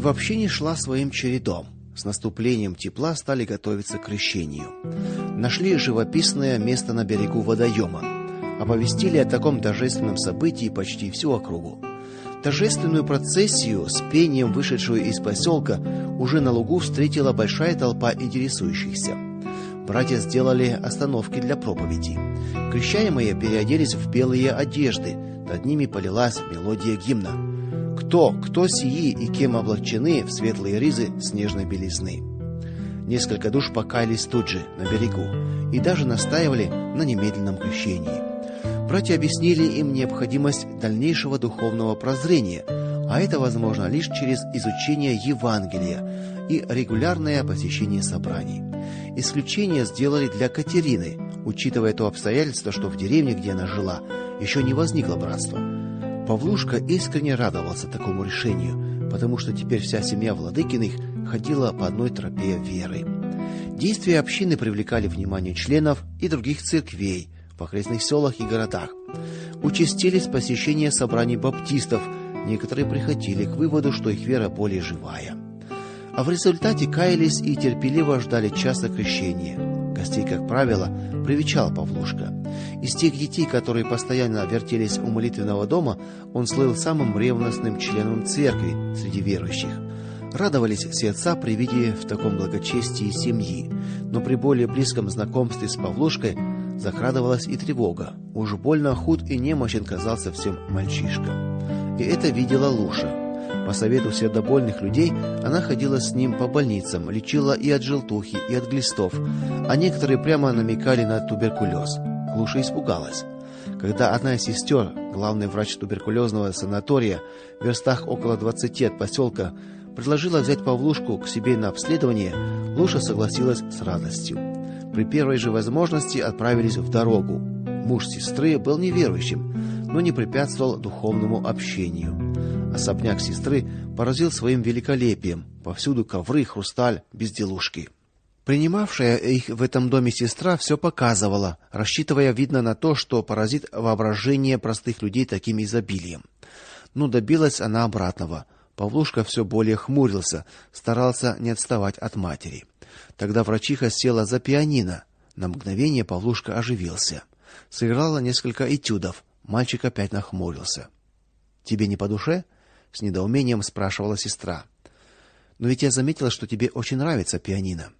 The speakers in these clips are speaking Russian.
в общине шла своим чередом. С наступлением тепла стали готовиться к крещению. Нашли живописное место на берегу водоема. Оповестили о таком торжественном событии почти всю округу. Торжественную процессию с пением, вышедшую из поселка, уже на лугу встретила большая толпа интересующихся. Братья сделали остановки для проповеди. Крещаемые переоделись в белые одежды, над ними полилась мелодия гимна. Кто, кто сии и кем облачены в светлые ризы снежной белизны? Несколько душ покаялись тут же, на берегу, и даже настаивали на немедленном крещении. Братья объяснили им необходимость дальнейшего духовного прозрения, а это возможно лишь через изучение Евангелия и регулярное посещение собраний. Исключение сделали для Катерины, учитывая то обстоятельство, что в деревне, где она жила, еще не возникло братства. Павлушка искренне радовался такому решению, потому что теперь вся семья Владыкиных ходила по одной тропе веры. Действия общины привлекали внимание членов и других церквей в окрестных селах и городах. Участились посещения собраний баптистов, некоторые приходили к выводу, что их вера более живая. А в результате каялись и терпеливо ждали часа крещения. Гостей, как правило, привечал Павлушка. Из тех детей, которые постоянно вертелись у молитвенного дома, он слыл самым ревностным членом церкви среди верующих. Радовались все отца при виде в таком благочестии семьи, но при более близком знакомстве с Павлушкой закрадывалась и тревога. Уж больно худ и немощен казался всем мальчишка. И это видела Луша. По совету сердобольных людей она ходила с ним по больницам, лечила и от желтухи, и от глистов, а некоторые прямо намекали на туберкулез. Луша испугалась. Когда одна из сестер, главный врач туберкулезного санатория, в верстах около 20 от поселка, предложила взять Павлушку к себе на обследование, Луша согласилась с радостью. При первой же возможности отправились в дорогу. Муж сестры был неверующим, но не препятствовал духовному общению. Особняк сестры поразил своим великолепием. Повсюду ковры, хрусталь, безделушки. Принимавшая их в этом доме сестра все показывала, рассчитывая видно на то, что поразит воображение простых людей таким изобилием. Но добилась она обратного. Павлушка все более хмурился, старался не отставать от матери. Тогда врачиха села за пианино. На мгновение Павлушка оживился. Сыграла несколько этюдов. Мальчик опять нахмурился. Тебе не по душе? С недоумением спрашивала сестра. Но ведь я заметила, что тебе очень нравится пианино.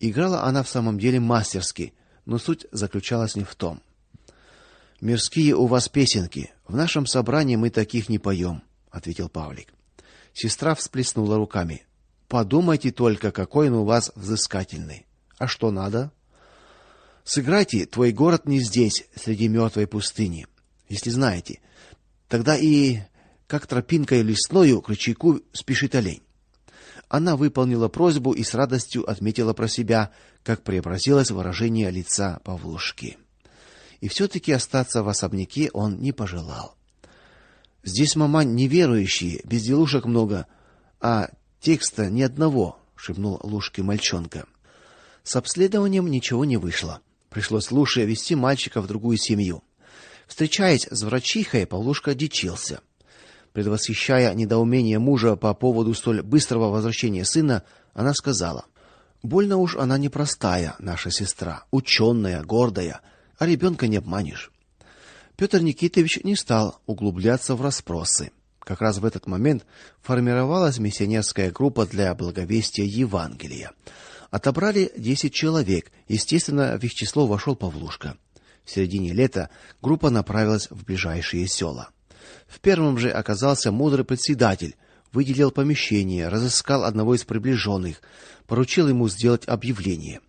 Играла она в самом деле мастерски, но суть заключалась не в том. Мирские у вас песенки. В нашем собрании мы таких не поем», — ответил Павлик. Сестра всплеснула руками. Подумайте только, какой он у вас взыскательный. А что надо? Сыграйте Твой город не здесь, среди мертвой пустыни. Если знаете, тогда и как тропинкой лесною к ручейку спешит олень. Она выполнила просьбу и с радостью отметила про себя, как преобразилось выражение лица Павлушки. И все таки остаться в особняке он не пожелал. Здесь мамань неверующие, безделушек много, а текста ни одного, шепнул Лушке мальчонка. С обследованием ничего не вышло. Пришлось Луше вести мальчика в другую семью. Встречаясь с врачихой, Павлушка дичился. Предвосхищая недоумение мужа по поводу столь быстрого возвращения сына, она сказала: "Больно уж она непростая, наша сестра, ученая, гордая, а ребенка не обманешь". Петр Никитович не стал углубляться в расспросы. Как раз в этот момент формировалась миссионерская группа для благовестия Евангелия. Отобрали 10 человек, естественно, в их число вошел Павлушка. В середине лета группа направилась в ближайшие села. В первом же оказался мудрый председатель, выделил помещение, разыскал одного из приближенных, поручил ему сделать объявление.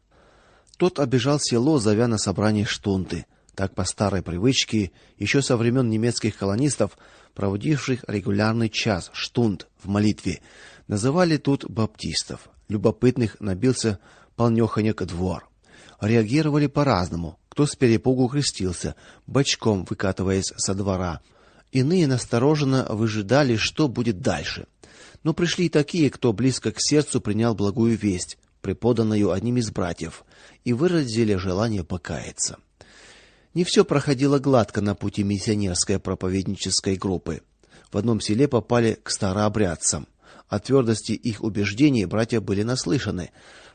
Тот обежал село, зовя на собрание штунты. Так по старой привычке, еще со времен немецких колонистов, проводивших регулярный час штунд в молитве, называли тут баптистов. Любопытных набился полнёхонек двор. Реагировали по-разному. Кто с перепугу крестился, бочком выкатываясь со двора, Иные настороженно выжидали, что будет дальше. Но пришли и такие, кто близко к сердцу принял благую весть, преподанную одним из братьев, и выразили желание покаяться. Не все проходило гладко на пути миссионерской проповеднической группы. В одном селе попали к старообрядцам. О твердости их убеждений братья были наслышаны,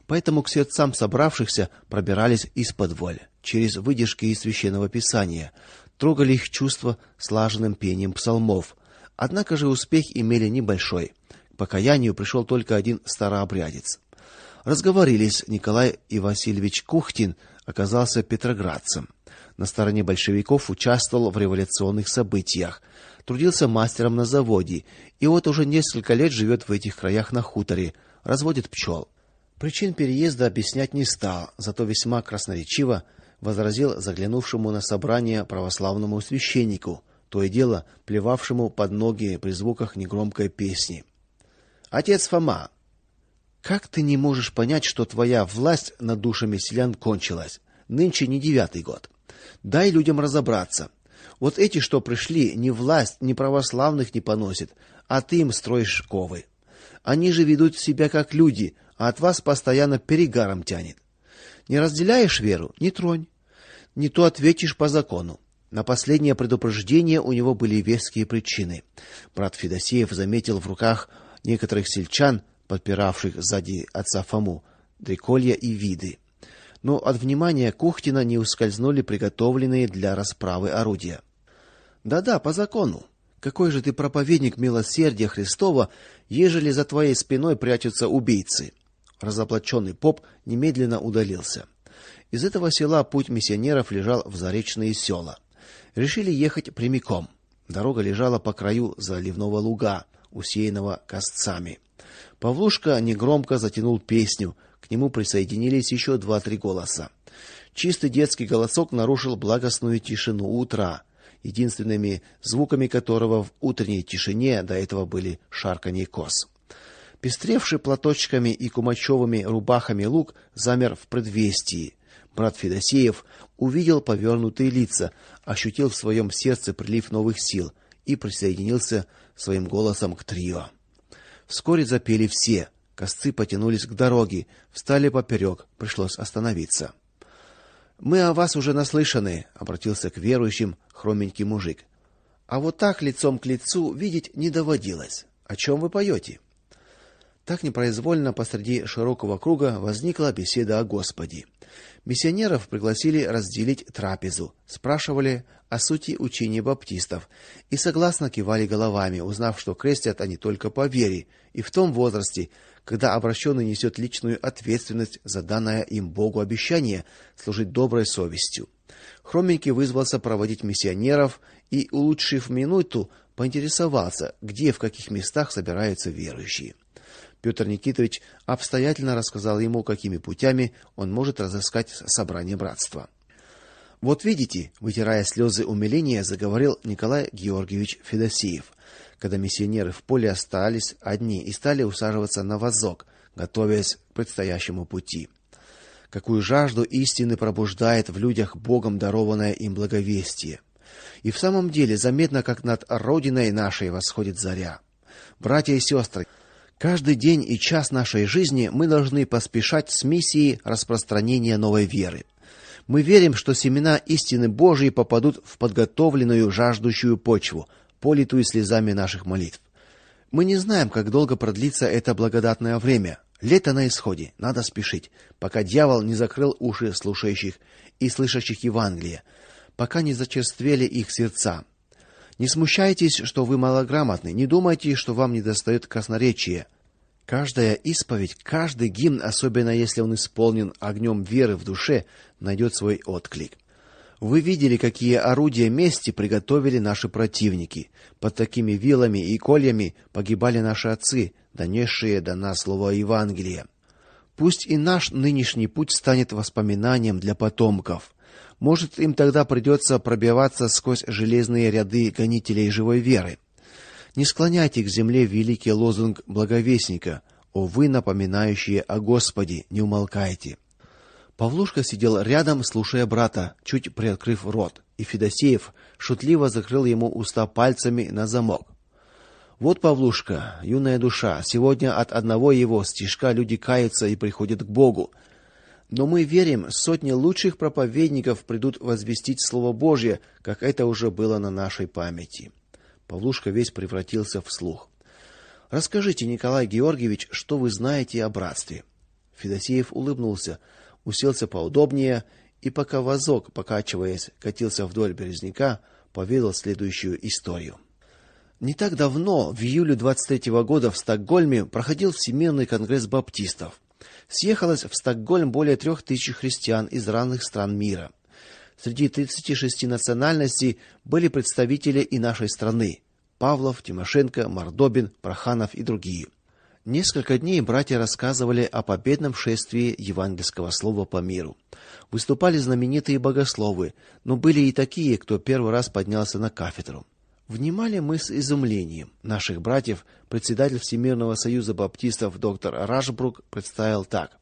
поэтому к сердцам собравшихся пробирались из-под через выдержки из священного писания, трогали их чувства слаженным пением псалмов. Однако же успех имели небольшой. К покаянию пришел только один старообрядец. Разговорились, Николай и Васильевич Кухтин оказался петроградцем. На стороне большевиков участвовал в революционных событиях, трудился мастером на заводе и вот уже несколько лет живет в этих краях на хуторе, разводит пчел. Причин переезда объяснять не стал, зато весьма красноречиво возразил заглянувшему на собрание православному священнику, то и дело плевавшему под ноги при звуках негромкой песни. Отец Фома, как ты не можешь понять, что твоя власть над душами селян кончилась? Нынче не девятый год. Дай людям разобраться. Вот эти, что пришли, ни власть, ни православных не поносят, а ты им строишь шковы. Они же ведут себя как люди, а от вас постоянно перегаром тянет. Не разделяешь веру не тронь не то ответишь по закону. На последнее предупреждение у него были веские причины. Брат Федосеев заметил в руках некоторых сельчан, подпиравших сзади отца Фому, дреколья и виды. Но от внимания Кухтина не ускользнули приготовленные для расправы орудия. Да-да, по закону. Какой же ты проповедник милосердия Христова, ежели за твоей спиной прячутся убийцы? Разоблаченный поп немедленно удалился. Из этого села путь миссионеров лежал в заречные села. Решили ехать прямиком. Дорога лежала по краю заливного луга, усеянного косцами. Павлушка негромко затянул песню, к нему присоединились еще два-три голоса. Чистый детский голосок нарушил благостную тишину утра, единственными звуками которого в утренней тишине до этого были шарканье коз. Пестревший платочками и кумачевыми рубахами луг замер в предвестии брат Федосеев увидел повернутые лица, ощутил в своем сердце прилив новых сил и присоединился своим голосом к трио. Вскоре запели все. Косцы потянулись к дороге, встали поперек, пришлось остановиться. Мы о вас уже наслышаны, обратился к верующим хроменький мужик. А вот так лицом к лицу видеть не доводилось. О чем вы поете?» Так непроизвольно посреди широкого круга возникла беседа о Господе. Миссионеров пригласили разделить трапезу, спрашивали о сути учения баптистов и согласно кивали головами, узнав, что крестят они только по вере и в том возрасте, когда обращенный несет личную ответственность за данное им Богу обещание служить доброй совестью. Хроменький вызвался проводить миссионеров и, улучшив минуту, поинтересовался, где в каких местах собираются верующие. Петр Никитович обстоятельно рассказал ему, какими путями он может разыскать собрание братства. Вот видите, вытирая слезы умиления, заговорил Николай Георгиевич Федосеев, когда миссионеры в поле остались одни и стали усаживаться на вазок, готовясь к предстоящему пути. Какую жажду истины пробуждает в людях Богом дарованное им благовестие. И в самом деле заметно, как над родиной нашей восходит заря. Братья и сестры, Каждый день и час нашей жизни мы должны поспешать с миссией распространения новой веры. Мы верим, что семена истины Божией попадут в подготовленную жаждущую почву, политую слезами наших молитв. Мы не знаем, как долго продлится это благодатное время. Лето на исходе, надо спешить, пока дьявол не закрыл уши слушающих и слышащих Евангелие, пока не зачерствели их сердца. Не смущайтесь, что вы малограмотны, не думайте, что вам недостает красноречия. Каждая исповедь, каждый гимн, особенно если он исполнен огнем веры в душе, найдет свой отклик. Вы видели, какие орудия мести приготовили наши противники. Под такими вилами и кольями погибали наши отцы, донесшие до нас слово Евангелия. Пусть и наш нынешний путь станет воспоминанием для потомков. Может, им тогда придется пробиваться сквозь железные ряды гонителей живой веры. Не склоняйте к земле великий лозунг благовестника: "О вы, напоминающие о Господе, не умолкайте". Павлушка сидел рядом, слушая брата, чуть приоткрыв рот, и Федосеев шутливо закрыл ему уста пальцами на замок. Вот Павлушка, юная душа, сегодня от одного его стишка люди каются и приходят к Богу. Но мы верим, сотни лучших проповедников придут возвестить слово Божье, как это уже было на нашей памяти. Павлушка весь превратился в слух. Расскажите, Николай Георгиевич, что вы знаете о братстве. Федосеев улыбнулся, уселся поудобнее и пока возок, покачиваясь, катился вдоль березняка, поведал следующую историю. Не так давно, в июле 23-го года в Стокгольме проходил Всемирный конгресс баптистов. Съехалось в Стокгольм более трех тысяч христиан из разных стран мира. Среди 36 национальностей были представители и нашей страны: Павлов, Тимошенко, Мордобин, Проханов и другие. Несколько дней братья рассказывали о победном шествии евангельского слова по миру. Выступали знаменитые богословы, но были и такие, кто первый раз поднялся на кафедру. Внимали мы с изумлением. Наших братьев председатель Всемирного союза баптистов доктор Рашбрук представил так: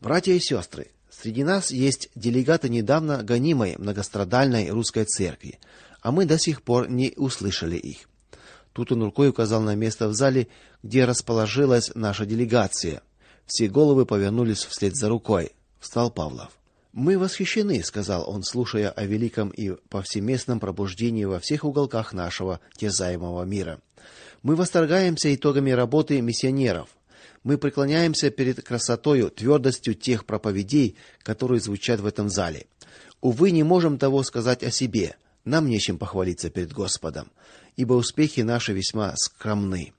Братья и сестры, среди нас есть делегаты недавно гонимой многострадальной русской церкви, а мы до сих пор не услышали их. Тут он рукой указал на место в зале, где расположилась наша делегация. Все головы повернулись вслед за рукой. Встал Павлов. Мы восхищены, сказал он, слушая о великом и повсеместном пробуждении во всех уголках нашего терзаемого мира. Мы восторгаемся итогами работы миссионеров. Мы преклоняемся перед красотою, твердостью тех проповедей, которые звучат в этом зале. Увы, не можем того сказать о себе. Нам нечем похвалиться перед Господом ибо успехи наши весьма скромны.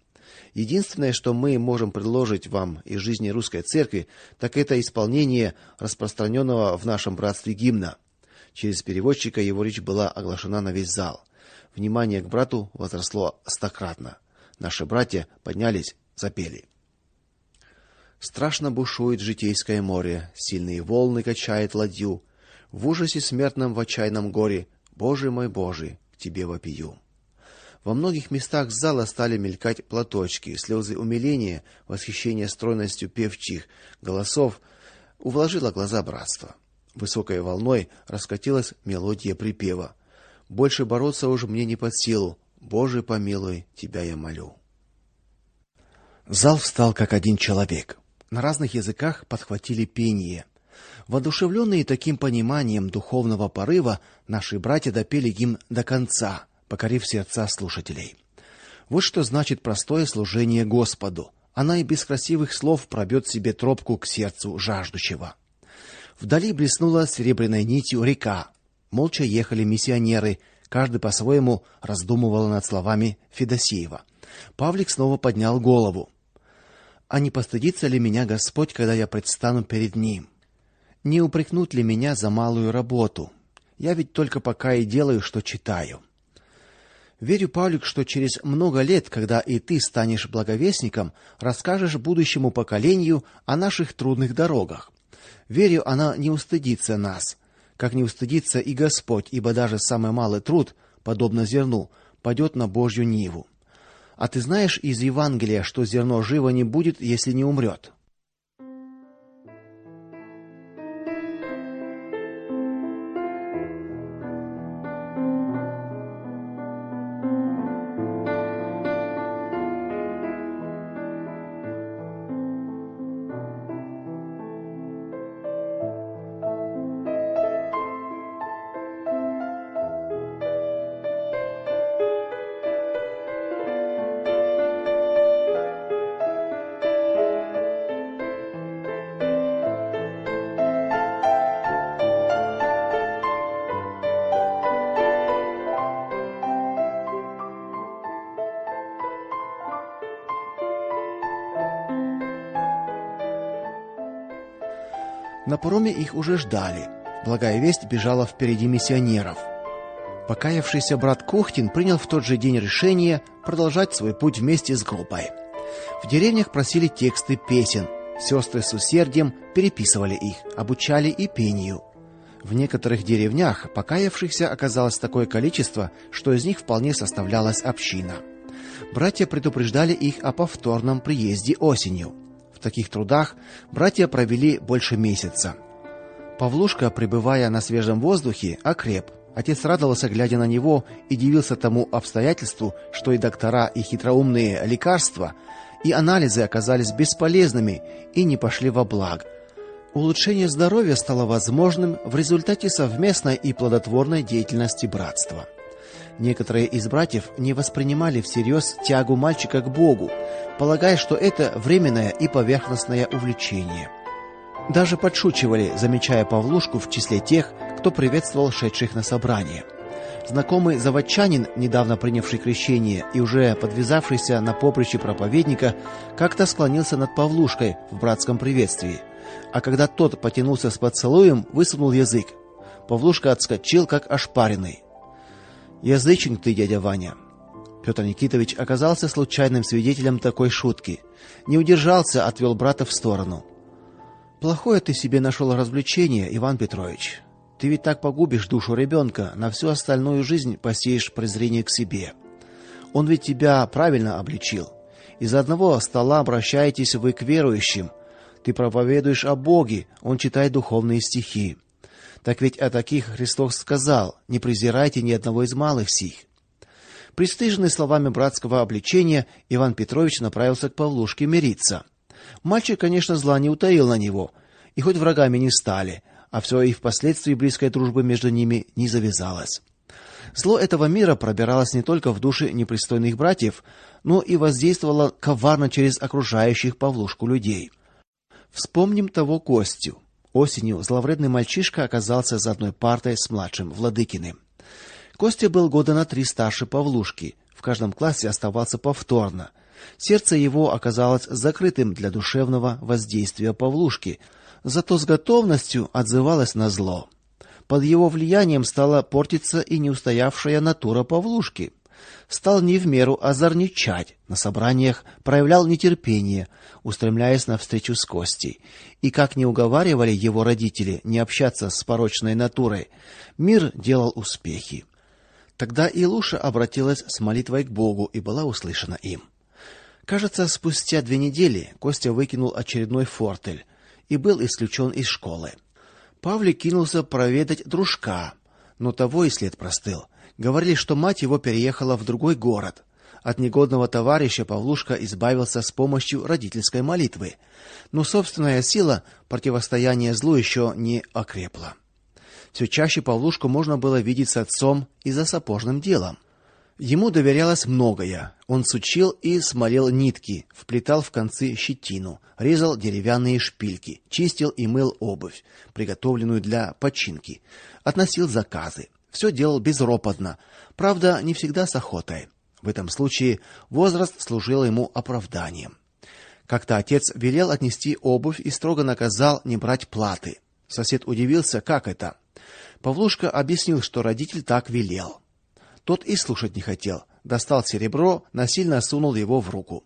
Единственное, что мы можем предложить вам из жизни русской церкви, так это исполнение распространенного в нашем братстве гимна. Через переводчика его речь была оглашена на весь зал. Внимание к брату возросло стократно. Наши братья поднялись, запели. Страшно бушует житейское море, сильные волны качает ладью. В ужасе смертном в отчаянном горе, Боже мой, Боже, к тебе вопию. Во многих местах зала стали мелькать платочки, слезы умиления, восхищение стройностью певчих голосов увложило глаза братства. Высокой волной раскатилась мелодия припева. Больше бороться уже мне не под силу. Боже, помилуй, тебя я молю. Зал встал как один человек. На разных языках подхватили пение. Воодушевленные таким пониманием духовного порыва, наши братья допели гимн до конца покорив сердца слушателей. Вот что значит простое служение Господу. Она и без красивых слов пробьет себе тропку к сердцу жаждущего. Вдали блеснула серебряной нитью река. Молча ехали миссионеры, каждый по-своему раздумывал над словами Федосеева. Павлик снова поднял голову. А не постыдится ли меня Господь, когда я предстану перед ним? Не упрекнут ли меня за малую работу? Я ведь только пока и делаю, что читаю. Верю, Павлик, что через много лет, когда и ты станешь благовестником, расскажешь будущему поколению о наших трудных дорогах. Верю, она не устыдится нас, как не устыдится и Господь, ибо даже самый малый труд, подобно зерну, падет на Божью ниву. А ты знаешь из Евангелия, что зерно живо не будет, если не умрет?» На пароме их уже ждали. Благая весть бежала впереди миссионеров. Покаявшийся брат Кохтин принял в тот же день решение продолжать свой путь вместе с группой. В деревнях просили тексты песен. Сестры с усердием переписывали их, обучали и пению. В некоторых деревнях покаявшихся оказалось такое количество, что из них вполне составлялась община. Братья предупреждали их о повторном приезде осенью. В таких трудах братья провели больше месяца. Павлушка, пребывая на свежем воздухе, окреп. Отец радовался, глядя на него, и дивился тому обстоятельству, что и доктора, и хитроумные лекарства, и анализы оказались бесполезными и не пошли во благо. Улучшение здоровья стало возможным в результате совместной и плодотворной деятельности братства. Некоторые из братьев не воспринимали всерьез тягу мальчика к Богу, полагая, что это временное и поверхностное увлечение. Даже подшучивали, замечая Павлушку в числе тех, кто приветствовал шедших на собрание. Знакомый заводчанин, недавно принявший крещение и уже подвязавшийся на поприще проповедника, как-то склонился над Павлушкой в братском приветствии. А когда тот потянулся с поцелуем, высунул язык. Павлушка отскочил как ошпаренный. Язычник ты, дядя Ваня. Петр Никитович оказался случайным свидетелем такой шутки. Не удержался, отвел брата в сторону. Плохое ты себе нашел развлечение, Иван Петрович. Ты ведь так погубишь душу ребенка, на всю остальную жизнь посеешь презрение к себе. Он ведь тебя правильно обличил. Из одного стола обращаетесь вы к верующим. Ты проповедуешь о Боге, он читает духовные стихи. Так ведь о таких Христос сказал: "Не презирайте ни одного из малых сих". Пристыженный словами братского обличения, Иван Петрович направился к Павлушке мириться. Мальчик, конечно, зла не утаил на него, и хоть врагами не стали, а все и впоследствии близкой дружбы между ними не завязалось. Зло этого мира пробиралось не только в души непристойных братьев, но и воздействовало коварно через окружающих Павлушку людей. Вспомним того Костю. Осенью зловредный мальчишка оказался за одной партой с младшим Владыкиным. Костя был года на три старше Павлушки, в каждом классе оставался повторно. Сердце его оказалось закрытым для душевного воздействия Павлушки, зато с готовностью отзывалось на зло. Под его влиянием стала портиться и неустоявшая натура Павлушки. Стал не в меру озорничать, на собраниях проявлял нетерпение, устремляясь на встречу с Костей. И как не уговаривали его родители не общаться с порочной натурой, мир делал успехи. Тогда и Луша обратилась с молитвой к Богу и была услышана им. Кажется, спустя две недели Костя выкинул очередной фортель и был исключен из школы. Павлик кинулся проведать дружка, но того и след простыл. Говорили, что мать его переехала в другой город. От негодного товарища Павлушка избавился с помощью родительской молитвы, но собственная сила противостояния злу еще не окрепла. Все чаще Павлушку можно было видеть с отцом и за сапожным делом. Ему доверялось многое. Он сучил и смолел нитки, вплетал в концы щетину, резал деревянные шпильки, чистил и мыл обувь, приготовленную для починки, относил заказы. Все делал безропотно, правда, не всегда с охотой. В этом случае возраст служил ему оправданием. Как-то отец велел отнести обувь и строго наказал не брать платы. Сосед удивился, как это? Павлушка объяснил, что родитель так велел. Тот и слушать не хотел. Достал серебро, насильно сунул его в руку.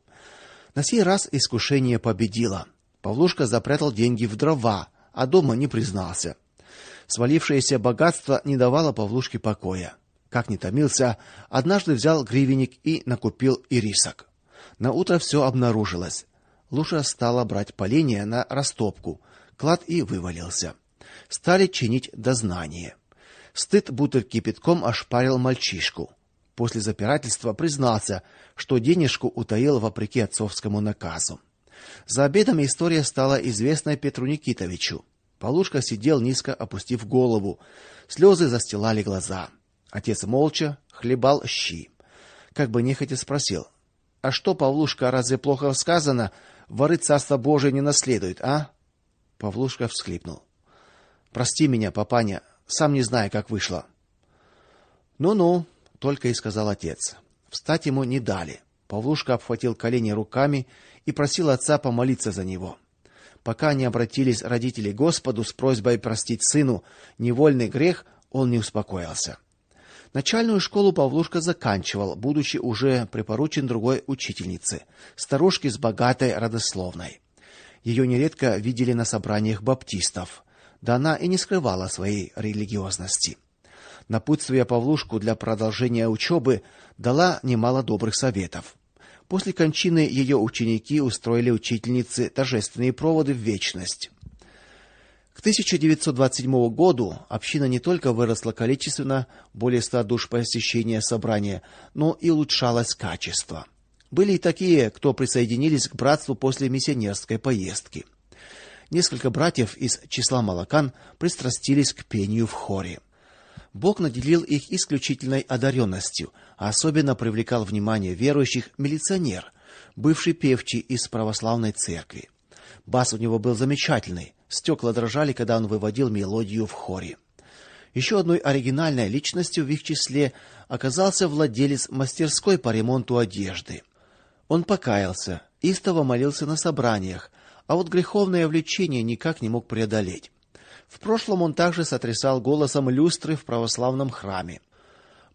На сей раз искушение победило. Павлушка запрятал деньги в дрова, а дома не признался. Свалившееся богатство не давало Павлушке покоя. Как ни томился, однажды взял гривенник и накупил ирисок. На утро все обнаружилось. Луша стала брать поленья на растопку. Клад и вывалился. Стали чинить дознание. Стыд будто кипятком ошпарил мальчишку. После запирательства признался, что денежку утаил вопреки отцовскому наказу. За обедом история стала известна Петру Никитовичу. Полушка сидел низко опустив голову. Слезы застилали глаза. Отец молча хлебал щи. Как бы нехотя спросил: "А что, Павлушка, разве плохо сказано, воры царство Божие не наследуют, а?" Павлушка всхлипнул. "Прости меня, папаня, сам не знаю, как вышло. Ну-ну, только и сказал отец. Встать ему не дали. Павлушка обхватил колени руками и просил отца помолиться за него. Пока не обратились родители Господу с просьбой простить сыну невольный грех, он не успокоился. Начальную школу Павлушка заканчивал, будучи уже припоручен другой учительнице, старушке с богатой родословной. Ее нередко видели на собраниях баптистов да она и не скрывала своей религиозности. Напутствуя Павлушку для продолжения учебы, дала немало добрых советов. После кончины ее ученики устроили учительнице торжественные проводы в вечность. К 1927 году община не только выросла количественно, более ста душ посещения собрания, но и улучшалось качество. Были и такие, кто присоединились к братству после миссионерской поездки. Несколько братьев из числа молокан пристрастились к пению в хоре. Бог наделил их исключительной одаренностью, а особенно привлекал внимание верующих милиционер, бывший певчий из православной церкви. Бас у него был замечательный, стекла дрожали, когда он выводил мелодию в хоре. Еще одной оригинальной личностью в их числе оказался владелец мастерской по ремонту одежды. Он покаялся, истово молился на собраниях, а вот греховное влечение никак не мог преодолеть. В прошлом он также сотрясал голосом люстры в православном храме.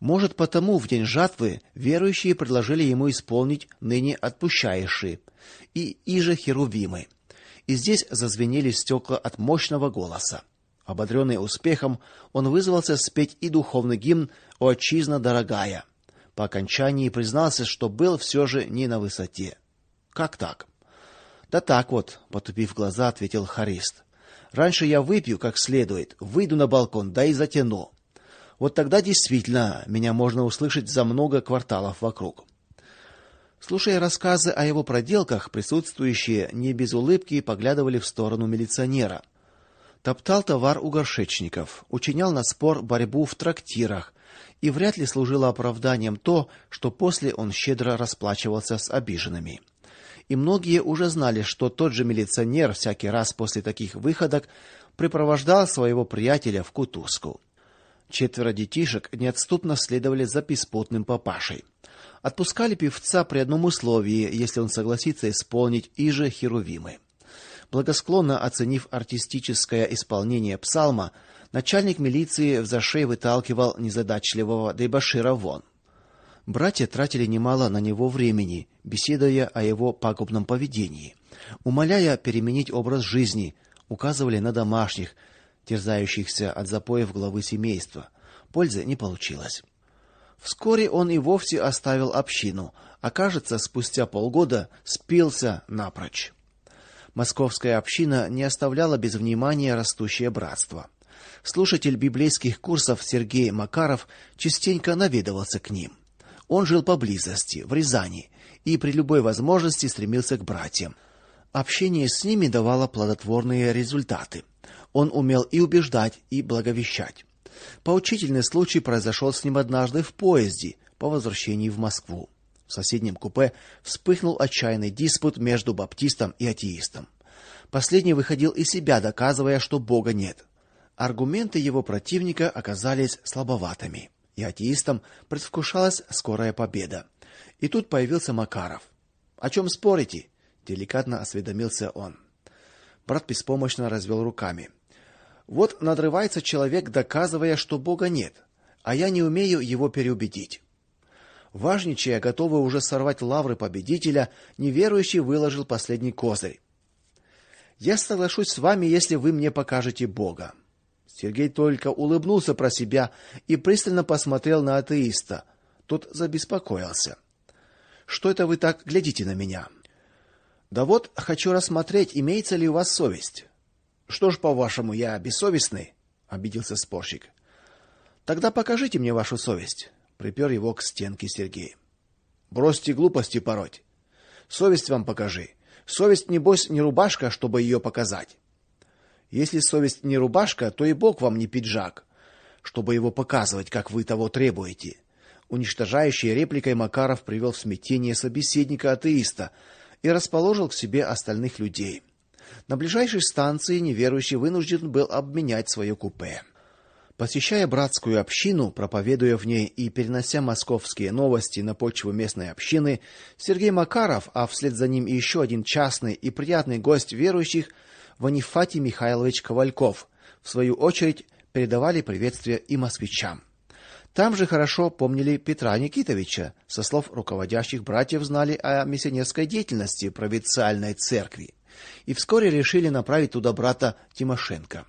Может, потому в день жатвы верующие предложили ему исполнить ныне отпущающие и иже херувимы. И здесь зазвенели стекла от мощного голоса. Ободренный успехом, он вызвался спеть и духовный гимн «О отчизна дорогая». По окончании признался, что был все же не на высоте. Как так? Да так вот, потупив глаза, ответил харист. Раньше я выпью как следует, выйду на балкон, да и затяну. Вот тогда действительно меня можно услышать за много кварталов вокруг. Слушая рассказы о его проделках, присутствующие не без улыбки поглядывали в сторону милиционера. Топтал товар у горшечников, учинял на спор борьбу в трактирах, и вряд ли служило оправданием то, что после он щедро расплачивался с обиженными. И многие уже знали, что тот же милиционер всякий раз после таких выходок припровождал своего приятеля в кутузку. Четверо детишек неотступно следовали за беспутным папашей. Отпускали певца при одном условии, если он согласится исполнить иже херувимы. Благосклонно оценив артистическое исполнение псалма, начальник милиции в зашей выталкивал незадачливого дебошира вон. Братья тратили немало на него времени, беседуя о его пагубном поведении, умоляя переменить образ жизни, указывали на домашних, терзающихся от запоев главы семейства. Пользы не получилось. Вскоре он и вовсе оставил общину, а кажется, спустя полгода спился напрочь. Московская община не оставляла без внимания растущее братство. Слушатель библейских курсов Сергей Макаров частенько наведывался к ним. Он жил поблизости, в Рязани, и при любой возможности стремился к братьям. Общение с ними давало плодотворные результаты. Он умел и убеждать, и благовещать. Поучительный случай произошел с ним однажды в поезде по возвращении в Москву. В соседнем купе вспыхнул отчаянный диспут между баптистом и атеистом. Последний выходил из себя, доказывая, что Бога нет. Аргументы его противника оказались слабоватыми, и атеистам предвкушалась скорая победа. И тут появился Макаров. "О чем спорите?" деликатно осведомился он. Брат беспомощно развел руками. Вот надрывается человек, доказывая, что Бога нет, а я не умею его переубедить. Важничая, готовый уже сорвать лавры победителя, неверующий выложил последний козырь. Я соглашусь с вами, если вы мне покажете Бога. Сергей только улыбнулся про себя и пристально посмотрел на атеиста. Тот забеспокоился. Что это вы так глядите на меня? Да вот хочу рассмотреть, имеется ли у вас совесть. Что ж, по-вашему, я бессовестный? обиделся спорщик. Тогда покажите мне вашу совесть, припер его к стенке Сергей. Бросьте глупости пороть. Совесть вам покажи. Совесть небось не рубашка, чтобы ее показать. Если совесть не рубашка, то и Бог вам не пиджак, чтобы его показывать, как вы того требуете. Уничтожающей репликой Макаров привел в смятение собеседника атеиста и расположил к себе остальных людей. На ближайшей станции неверующий вынужден был обменять свое купе. Посещая братскую общину, проповедуя в ней и перенося московские новости на почву местной общины, Сергей Макаров, а вслед за ним и еще один частный и приятный гость верующих, Ванифатий Михайлович Ковальков, в свою очередь передавали приветствие и москвичам. Там же хорошо помнили Петра Никитовича, со слов руководящих братьев знали о миссионерской деятельности провинциальной церкви и вскоре решили направить туда брата Тимошенко.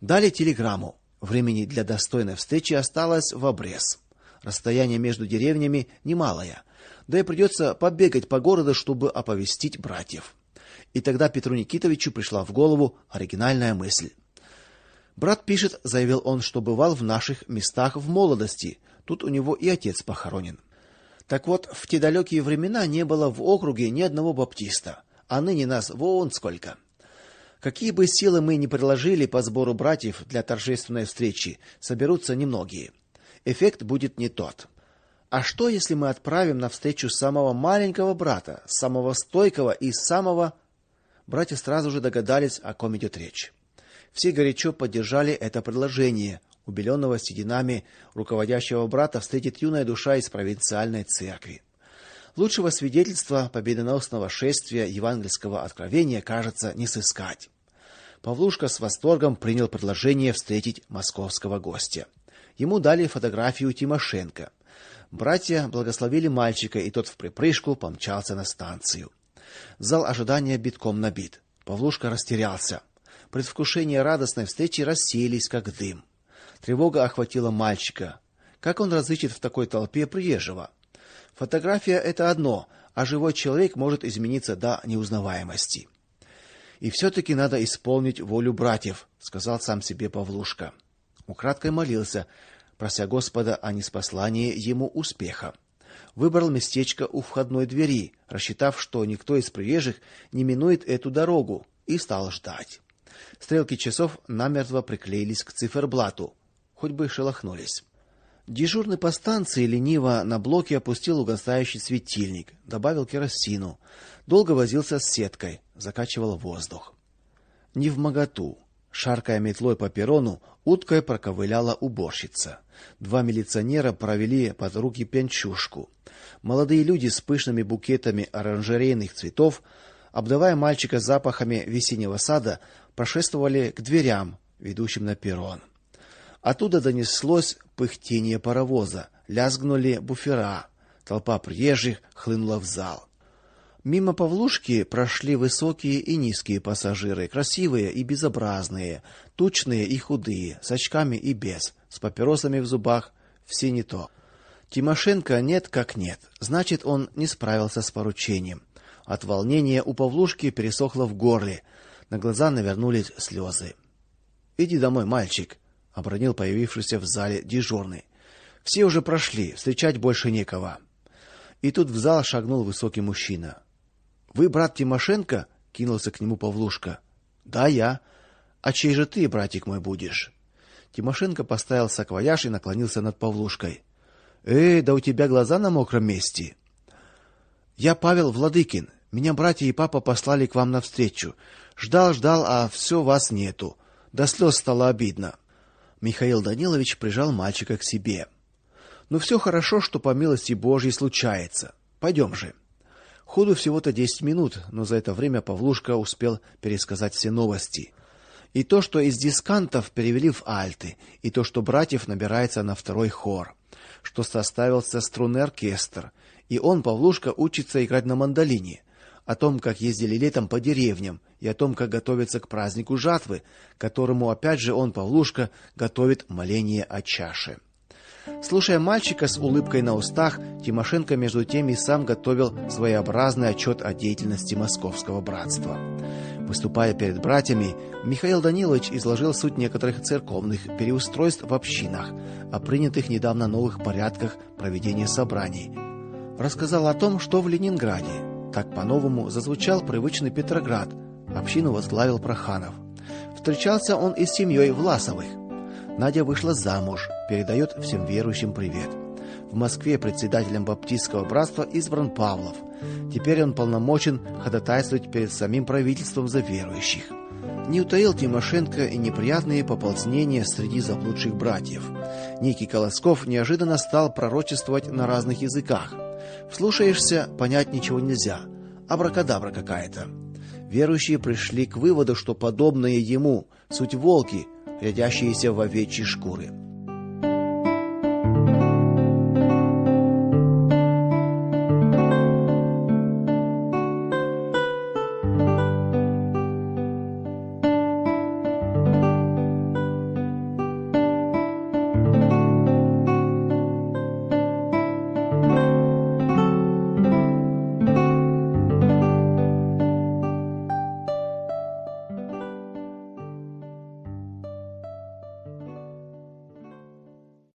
Дали телеграмму. Времени для достойной встречи осталось в обрез. Расстояние между деревнями немалое, да и придется побегать по городу, чтобы оповестить братьев. И тогда Петру Никитовичу пришла в голову оригинальная мысль. Брат пишет, заявил он, что бывал в наших местах в молодости. Тут у него и отец похоронен. Так вот, в те далекие времена не было в округе ни одного баптиста а ныне нас вон сколько. Какие бы силы мы ни приложили по сбору братьев для торжественной встречи, соберутся немногие. Эффект будет не тот. А что, если мы отправим на встречу самого маленького брата, самого стойкого и самого Братья сразу же догадались, о ком идет речь. Все горячо поддержали это предложение. Убеленного сединами руководящего брата встретит юная душа из провинциальной церкви. Лучшего свидетельства победоносного шествия евангельского откровения, кажется, не сыскать. Павлушка с восторгом принял предложение встретить московского гостя. Ему дали фотографию Тимошенко. Братья благословили мальчика, и тот в припрыжку помчался на станцию. Зал ожидания битком набит. Павлушка растерялся. Предвкушение радостной встречи рассеялись как дым. Тревога охватила мальчика. Как он разыщет в такой толпе приезжего? Фотография это одно, а живой человек может измениться до неузнаваемости. И все таки надо исполнить волю братьев, сказал сам себе Павлушка. Украдкой молился, прося Господа о неспослании ему успеха. Выбрал местечко у входной двери, рассчитав, что никто из приезжих не минует эту дорогу, и стал ждать. Стрелки часов намертво приклеились к циферблату, хоть бы шелохнулись. Дежурный по станции лениво на блоке опустил угасающий светильник, добавил керосину, долго возился с сеткой, закачивал воздух. Не в моготу. Шаркая метлой по перрону, уткой проковыляла уборщица. Два милиционера провели под руки пенчушку. Молодые люди с пышными букетами оранжерейных цветов, обдавая мальчика запахами весеннего сада, прошествовали к дверям, ведущим на перрон. Оттуда донеслось пыхтение паровоза, лязгнули буфера. Толпа приезжих хлынула в зал. Мимо Павлушки прошли высокие и низкие пассажиры, красивые и безобразные, тучные и худые, с очками и без, с папиросами в зубах, все не то. Тимошенко нет как нет. Значит, он не справился с поручением. От волнения у Павлушки пересохло в горле. На глаза навернулись слезы. Иди домой, мальчик, обронил появившийся в зале дежурный. Все уже прошли, встречать больше некого. И тут в зал шагнул высокий мужчина. Вы брат Тимошенко? кинулся к нему Павлушка. Да, я. А чей же ты, братик мой, будешь? Тимошенко поставил саквояж и наклонился над Павлушкой. Эй, да у тебя глаза на мокром месте. Я Павел Владыкин. Меня братья и папа послали к вам навстречу. Ждал, ждал, а все вас нету. До слез стало обидно. Михаил Данилович прижал мальчика к себе. Ну все хорошо, что по милости Божьей случается. Пойдем же. Ходу всего-то десять минут, но за это время Павлушка успел пересказать все новости. И то, что из дискантов перевели в альты, и то, что братьев набирается на второй хор, что составился струнный оркестр, и он Павлушка учится играть на мандолине о том, как ездили летом по деревням, и о том, как готовятся к празднику жатвы, которому опять же он Павлушка готовит моление о чаше. Слушая мальчика с улыбкой на устах, Тимошенко между тем и сам готовил своеобразный отчет о деятельности Московского братства. Выступая перед братьями, Михаил Данилович изложил суть некоторых церковных переустройств в общинах, о принятых недавно новых порядках проведения собраний. Рассказал о том, что в Ленинграде так по-новому зазвучал привычный Петроград. Общину возглавил Проханов. Встречался он и с семьей Власовых. Надя вышла замуж, передает всем верующим привет. В Москве председателем баптистского братства избран Павлов. Теперь он полномочен ходатайствовать перед самим правительством за верующих. Не утаил Тимошенко и неприятные поползнения среди заблудших братьев. Некий Колосков неожиданно стал пророчествовать на разных языках. Слушаешься, понять ничего нельзя. Абракадабра какая-то. Верующие пришли к выводу, что подобные ему суть волки, рядящиеся в овечьи шкуры.